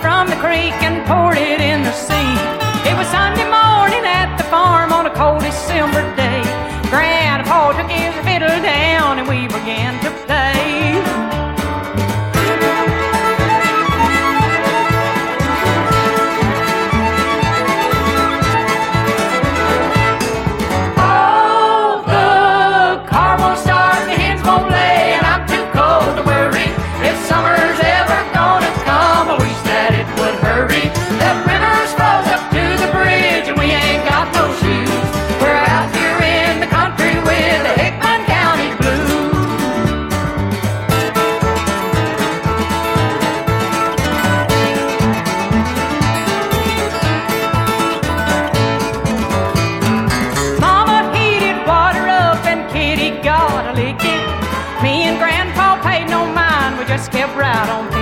from the creek and poured it in the sea. It was Sunday morning at the farm on a cold December day. Grandpa took his fiddle down and we began to kept right on